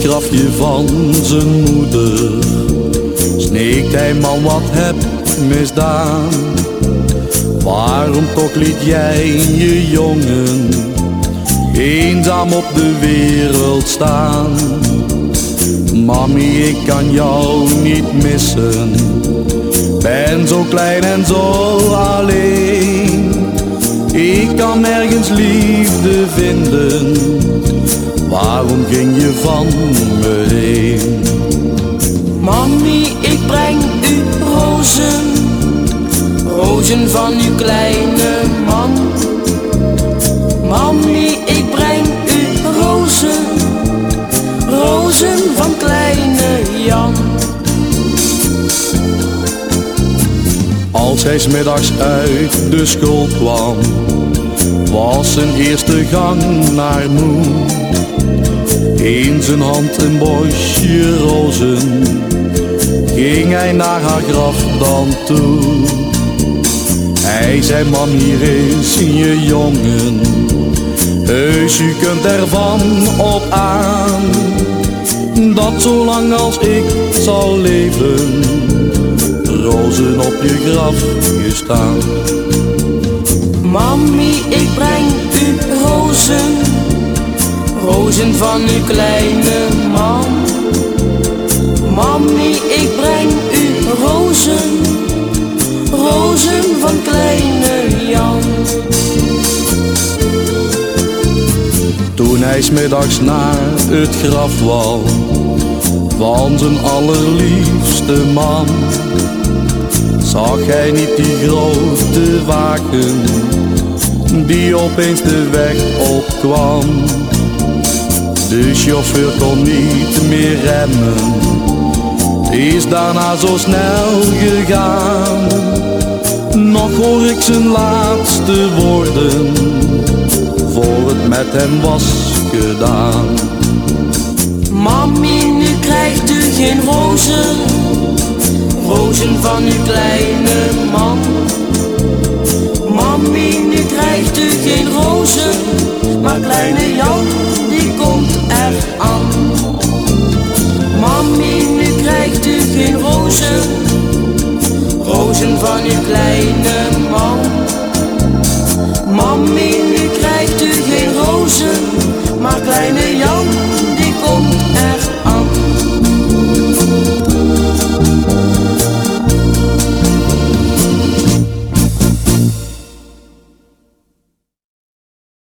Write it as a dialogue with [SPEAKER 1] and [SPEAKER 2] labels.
[SPEAKER 1] grafje van zijn moeder. Sneekt hij man wat heb misdaan? Waarom toch liet jij je jongen eenzaam op de wereld staan? Mami ik kan jou niet missen. Ben zo klein en zo alleen. Ik kan nergens liefde vinden Waarom ging je van me heen?
[SPEAKER 2] Mami, ik breng u rozen, rozen van uw kleine man. Mami, ik breng u rozen, rozen van kleine Jan.
[SPEAKER 1] Als hij smiddags uit de school kwam, was zijn eerste gang naar moe. In zijn hand een bosje rozen, ging hij naar haar graf dan toe. Hij zei, mam hier is je jongen, heus u kunt ervan op aan. Dat zolang als ik zal leven, rozen op je graf staan.
[SPEAKER 2] Mami, rozen van uw kleine man. Mami, ik breng u rozen, rozen van kleine Jan.
[SPEAKER 1] Toen hij smiddags naar het graf wou van zijn allerliefste man, zag hij niet die grote wagen die opeens de weg opkwam. De chauffeur kon niet meer remmen, is daarna zo snel gegaan. Nog hoor ik zijn laatste woorden voor het met hem was gedaan.
[SPEAKER 2] Mami, nu krijgt u geen rozen, rozen van uw kleine man.